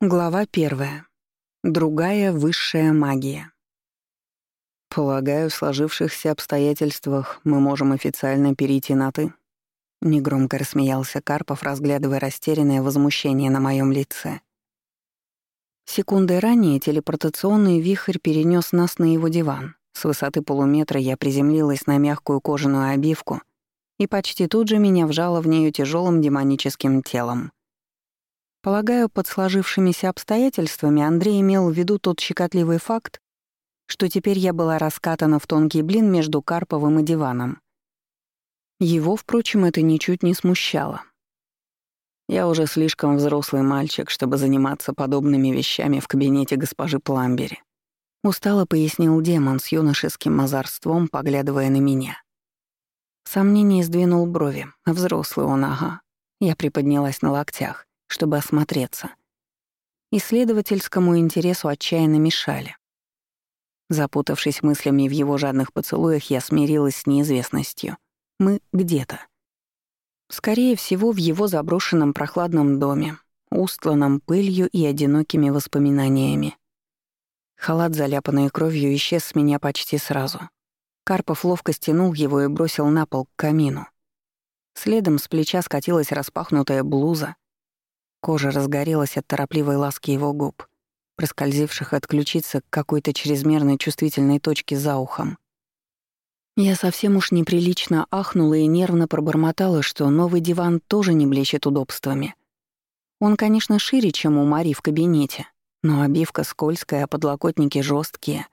Глава первая. Другая высшая магия. «Полагаю, в сложившихся обстоятельствах мы можем официально перейти на «ты»?» Негромко рассмеялся Карпов, разглядывая растерянное возмущение на моем лице. Секунды ранее телепортационный вихрь перенес нас на его диван. С высоты полуметра я приземлилась на мягкую кожаную обивку, и почти тут же меня вжало в нее тяжелым демоническим телом — Полагаю, под сложившимися обстоятельствами Андрей имел в виду тот щекотливый факт, что теперь я была раскатана в тонкий блин между Карповым и диваном. Его, впрочем, это ничуть не смущало. Я уже слишком взрослый мальчик, чтобы заниматься подобными вещами в кабинете госпожи Пламбери. Устало пояснил демон с юношеским озорством, поглядывая на меня. Сомнение сдвинул брови. Взрослый он, ага. Я приподнялась на локтях чтобы осмотреться. Исследовательскому интересу отчаянно мешали. Запутавшись мыслями в его жадных поцелуях, я смирилась с неизвестностью. Мы где-то. Скорее всего, в его заброшенном прохладном доме, устланном пылью и одинокими воспоминаниями. Халат, заляпанный кровью, исчез с меня почти сразу. Карпов ловко стянул его и бросил на пол к камину. Следом с плеча скатилась распахнутая блуза, Кожа разгорелась от торопливой ласки его губ, проскользивших от ключицы к какой-то чрезмерной чувствительной точке за ухом. Я совсем уж неприлично ахнула и нервно пробормотала, что новый диван тоже не блещет удобствами. Он, конечно, шире, чем у Мари в кабинете, но обивка скользкая, а подлокотники жесткие.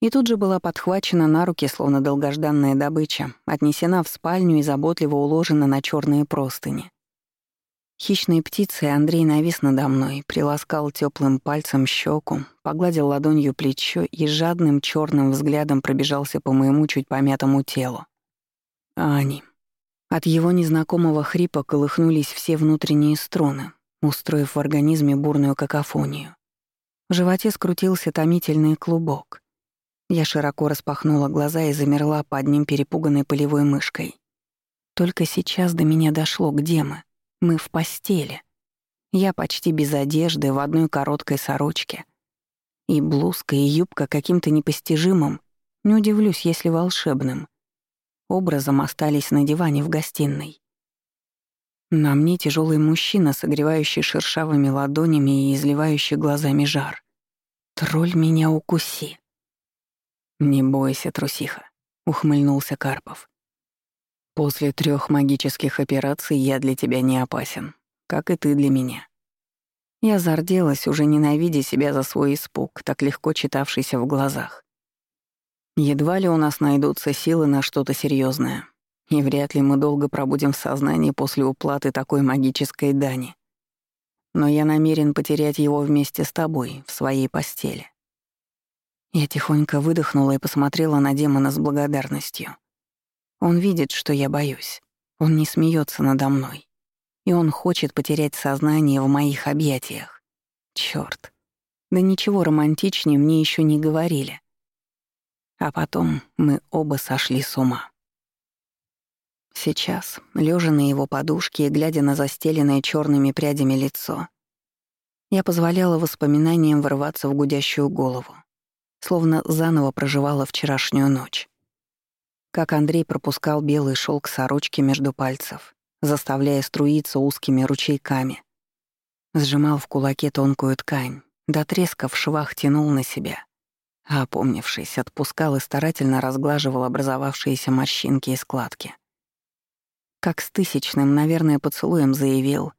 И тут же была подхвачена на руки, словно долгожданная добыча, отнесена в спальню и заботливо уложена на черные простыни. Хищной птицей Андрей навис надо мной, приласкал теплым пальцем щеку, погладил ладонью плечо и жадным черным взглядом пробежался по моему чуть помятому телу. Ани. От его незнакомого хрипа колыхнулись все внутренние струны, устроив в организме бурную какофонию. В животе скрутился томительный клубок. Я широко распахнула глаза и замерла под ним перепуганной полевой мышкой. Только сейчас до меня дошло, где мы — мы в постели. Я почти без одежды, в одной короткой сорочке. И блузка, и юбка каким-то непостижимым, не удивлюсь, если волшебным, образом остались на диване в гостиной. На мне тяжелый мужчина, согревающий шершавыми ладонями и изливающий глазами жар. Тролль меня укуси. «Не бойся, трусиха», — ухмыльнулся Карпов. После трех магических операций я для тебя не опасен, как и ты для меня. Я зарделась, уже ненавидя себя за свой испуг, так легко читавшийся в глазах. Едва ли у нас найдутся силы на что-то серьезное, и вряд ли мы долго пробудем в сознании после уплаты такой магической дани. Но я намерен потерять его вместе с тобой, в своей постели. Я тихонько выдохнула и посмотрела на демона с благодарностью. Он видит, что я боюсь. Он не смеется надо мной. И он хочет потерять сознание в моих объятиях. Чёрт. Да ничего романтичнее мне еще не говорили. А потом мы оба сошли с ума. Сейчас, лежа на его подушке и глядя на застеленное черными прядями лицо, я позволяла воспоминаниям вырваться в гудящую голову, словно заново проживала вчерашнюю ночь как Андрей пропускал белый шелк сорочки между пальцев, заставляя струиться узкими ручейками. Сжимал в кулаке тонкую ткань, до треска в швах тянул на себя, а, опомнившись, отпускал и старательно разглаживал образовавшиеся морщинки и складки. Как с тысячным, наверное, поцелуем заявил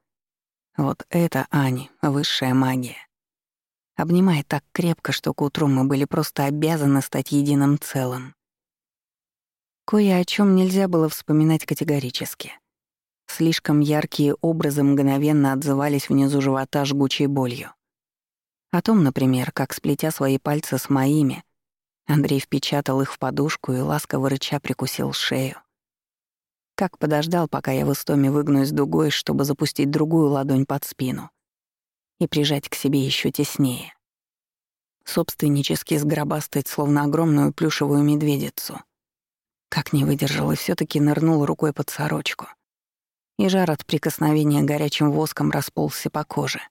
«Вот это, Ани, высшая магия». Обнимает так крепко, что к утру мы были просто обязаны стать единым целым. Кое о чем нельзя было вспоминать категорически. Слишком яркие образы мгновенно отзывались внизу живота жгучей болью. О том, например, как, сплетя свои пальцы с моими, Андрей впечатал их в подушку и ласково рыча прикусил шею. Как подождал, пока я в истоме выгнусь дугой, чтобы запустить другую ладонь под спину и прижать к себе еще теснее. Собственнически сгробастать, словно огромную плюшевую медведицу — как не выдержал и все таки нырнул рукой под сорочку. И жар от прикосновения горячим воском расползся по коже.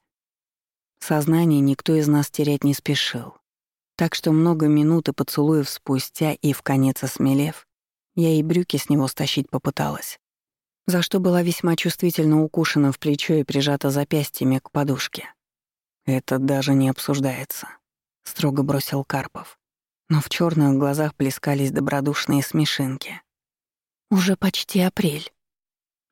Сознание никто из нас терять не спешил. Так что много минут и поцелуев спустя и в конец осмелев, я и брюки с него стащить попыталась, за что была весьма чувствительно укушена в плечо и прижата запястьями к подушке. «Это даже не обсуждается», — строго бросил Карпов. Но в черных глазах плескались добродушные смешинки. «Уже почти апрель».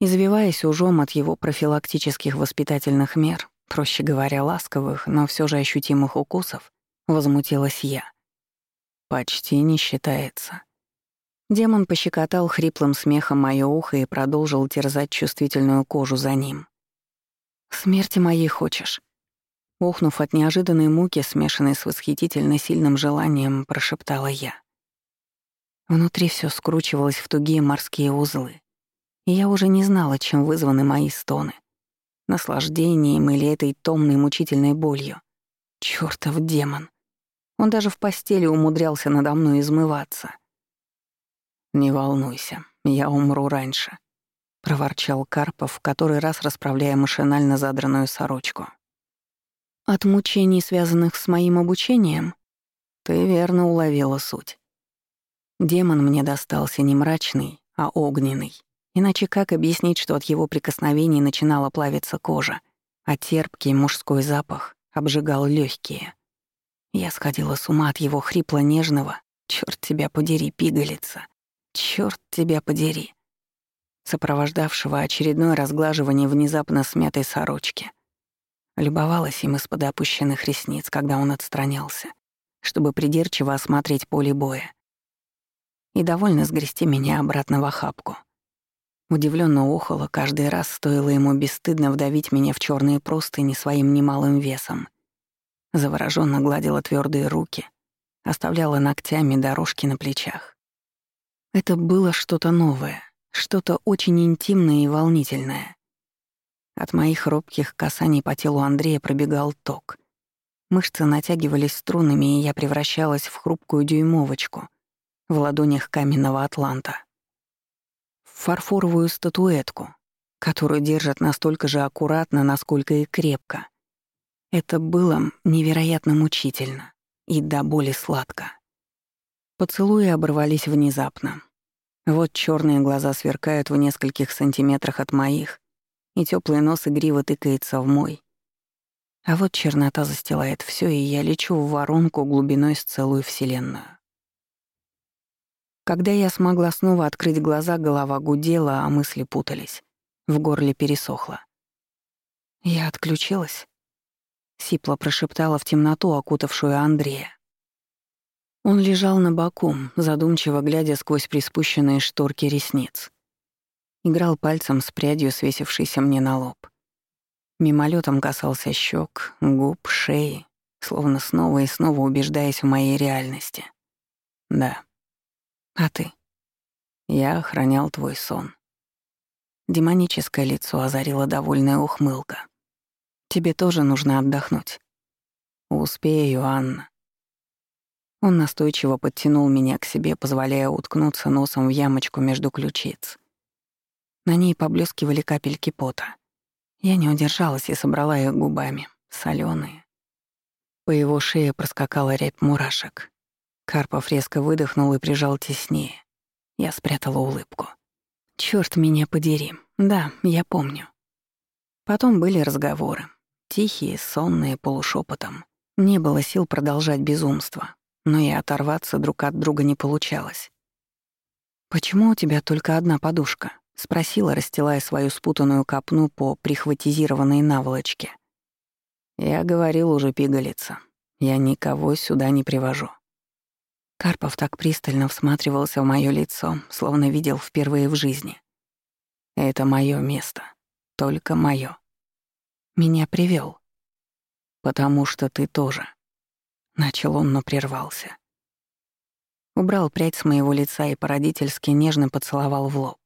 Извиваясь ужом от его профилактических воспитательных мер, проще говоря, ласковых, но все же ощутимых укусов, возмутилась я. «Почти не считается». Демон пощекотал хриплым смехом моё ухо и продолжил терзать чувствительную кожу за ним. «Смерти моей хочешь?» Ухнув от неожиданной муки, смешанной с восхитительно сильным желанием, прошептала я. Внутри все скручивалось в тугие морские узлы, и я уже не знала, чем вызваны мои стоны. Наслаждением или этой томной мучительной болью. Чёртов демон. Он даже в постели умудрялся надо мной измываться. «Не волнуйся, я умру раньше», — проворчал Карпов, который раз расправляя машинально задранную сорочку. От мучений, связанных с моим обучением? Ты верно уловила суть. Демон мне достался не мрачный, а огненный. Иначе как объяснить, что от его прикосновений начинала плавиться кожа, а терпкий мужской запах обжигал легкие. Я сходила с ума от его хрипло-нежного «Чёрт тебя подери, пигалица! Чёрт тебя подери!» сопровождавшего очередное разглаживание внезапно смятой сорочки — Любовалась им из-под опущенных ресниц, когда он отстранялся, чтобы придирчиво осмотреть поле боя. И довольно сгрести меня обратно в охапку. Удивленно охала каждый раз, стоило ему бесстыдно вдавить меня в черные простыни своим немалым весом. Завороженно гладила твердые руки, оставляла ногтями дорожки на плечах. Это было что-то новое, что-то очень интимное и волнительное. От моих робких касаний по телу Андрея пробегал ток. Мышцы натягивались струнами, и я превращалась в хрупкую дюймовочку в ладонях каменного атланта. В фарфоровую статуэтку, которую держат настолько же аккуратно, насколько и крепко. Это было невероятно мучительно и до боли сладко. Поцелуи оборвались внезапно. Вот черные глаза сверкают в нескольких сантиметрах от моих, и теплый нос игриво тыкается в мой. А вот чернота застилает все, и я лечу в воронку глубиной с целую вселенную. Когда я смогла снова открыть глаза, голова гудела, а мысли путались. В горле пересохло. Я отключилась. Сипла прошептала в темноту, окутавшую Андрея. Он лежал на боку, задумчиво глядя сквозь приспущенные шторки ресниц. Играл пальцем с прядью, свесившейся мне на лоб. Мимолетом касался щек, губ, шеи, словно снова и снова убеждаясь в моей реальности. Да. А ты? Я охранял твой сон. Демоническое лицо озарила довольная ухмылка. Тебе тоже нужно отдохнуть. Успею, Анна. Он настойчиво подтянул меня к себе, позволяя уткнуться носом в ямочку между ключиц. На ней поблескивали капельки пота. Я не удержалась и собрала их губами, соленые. По его шее проскакала рябь мурашек. Карпов резко выдохнул и прижал теснее. Я спрятала улыбку. Черт меня подери. Да, я помню. Потом были разговоры. Тихие, сонные, полушепотом. Не было сил продолжать безумство, но и оторваться друг от друга не получалось. «Почему у тебя только одна подушка?» — спросила, расстилая свою спутанную копну по прихватизированной наволочке. «Я говорил уже, пигалица, я никого сюда не привожу». Карпов так пристально всматривался в моё лицо, словно видел впервые в жизни. «Это моё место, только моё. Меня привёл. Потому что ты тоже». Начал он, но прервался. Убрал прядь с моего лица и породительски нежно поцеловал в лоб.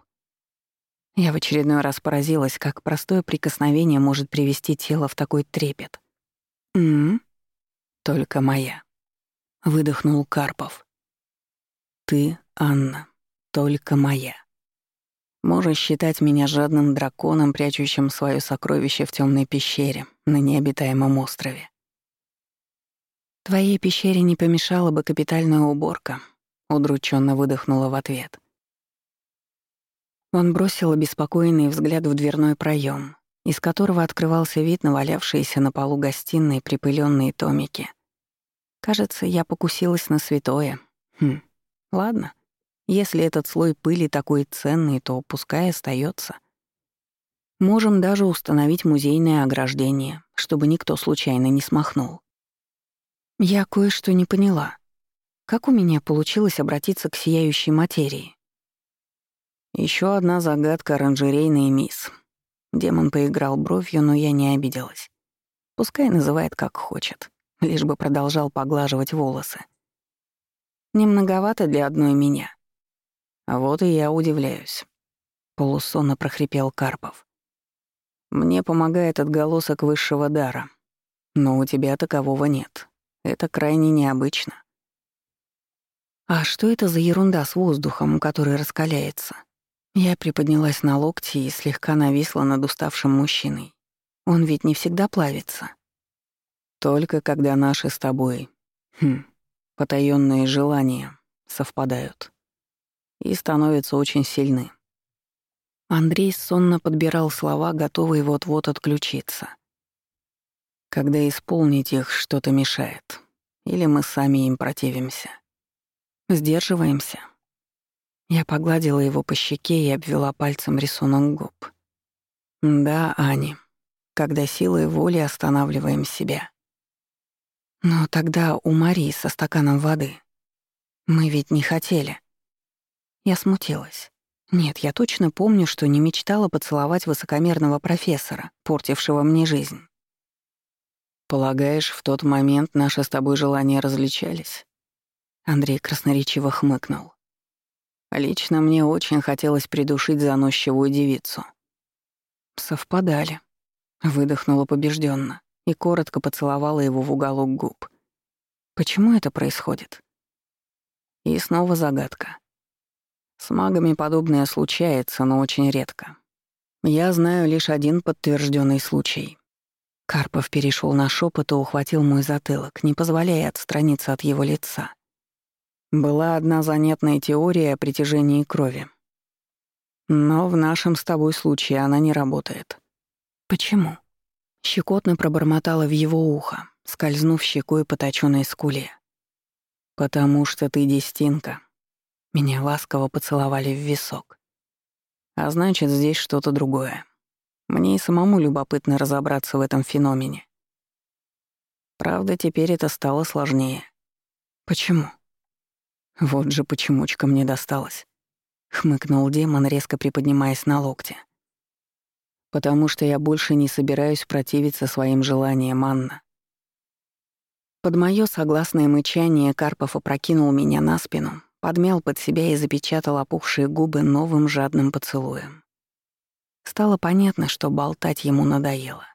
Я в очередной раз поразилась, как простое прикосновение может привести тело в такой трепет. «М-м, только моя», — выдохнул Карпов. «Ты, Анна, только моя. Можешь считать меня жадным драконом, прячущим свое сокровище в темной пещере на необитаемом острове. Твоей пещере не помешала бы капитальная уборка, удрученно выдохнула в ответ. Он бросил обеспокоенный взгляд в дверной проем, из которого открывался вид на валявшиеся на полу гостиной припыленные томики. Кажется, я покусилась на святое. Хм, ладно. Если этот слой пыли такой ценный, то пускай остается. Можем даже установить музейное ограждение, чтобы никто случайно не смахнул. Я кое-что не поняла. Как у меня получилось обратиться к сияющей материи? Еще одна загадка оранжерейной мисс. Демон поиграл бровью, но я не обиделась. Пускай называет как хочет, лишь бы продолжал поглаживать волосы. Немноговато для одной меня. А вот и я удивляюсь. Полусонно прохрипел Карпов. Мне помогает отголосок высшего дара. Но у тебя такового нет. Это крайне необычно. А что это за ерунда с воздухом, который раскаляется? Я приподнялась на локти и слегка нависла над уставшим мужчиной. Он ведь не всегда плавится. Только когда наши с тобой, хм, потаённые желания совпадают и становятся очень сильны. Андрей сонно подбирал слова, готовый вот-вот отключиться. Когда исполнить их что-то мешает, или мы сами им противимся. Сдерживаемся, я погладила его по щеке и обвела пальцем рисунок губ. Да, Ани, когда силой воли останавливаем себя. Но тогда у Марии со стаканом воды. Мы ведь не хотели. Я смутилась. Нет, я точно помню, что не мечтала поцеловать высокомерного профессора, портившего мне жизнь. «Полагаешь, в тот момент наши с тобой желания различались?» Андрей красноречиво хмыкнул. Лично мне очень хотелось придушить заносчивую девицу. Совпадали. Выдохнула побежденно и коротко поцеловала его в уголок губ. Почему это происходит? И снова загадка. С магами подобное случается, но очень редко. Я знаю лишь один подтвержденный случай. Карпов перешел на шепот и ухватил мой затылок, не позволяя отстраниться от его лица. Была одна занятная теория о притяжении крови. Но в нашем с тобой случае она не работает. Почему? Щекотно пробормотала в его ухо, скользнув щекой по точёной скуле. «Потому что ты дестинка». Меня ласково поцеловали в висок. А значит, здесь что-то другое. Мне и самому любопытно разобраться в этом феномене. Правда, теперь это стало сложнее. Почему? Вот же почемучка мне досталась. Хмыкнул демон, резко приподнимаясь на локте. Потому что я больше не собираюсь противиться своим желаниям, Анна. Под моё согласное мычание Карпов опрокинул меня на спину, подмял под себя и запечатал опухшие губы новым жадным поцелуем. Стало понятно, что болтать ему надоело.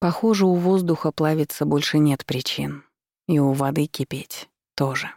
Похоже, у воздуха плавиться больше нет причин. И у воды кипеть тоже.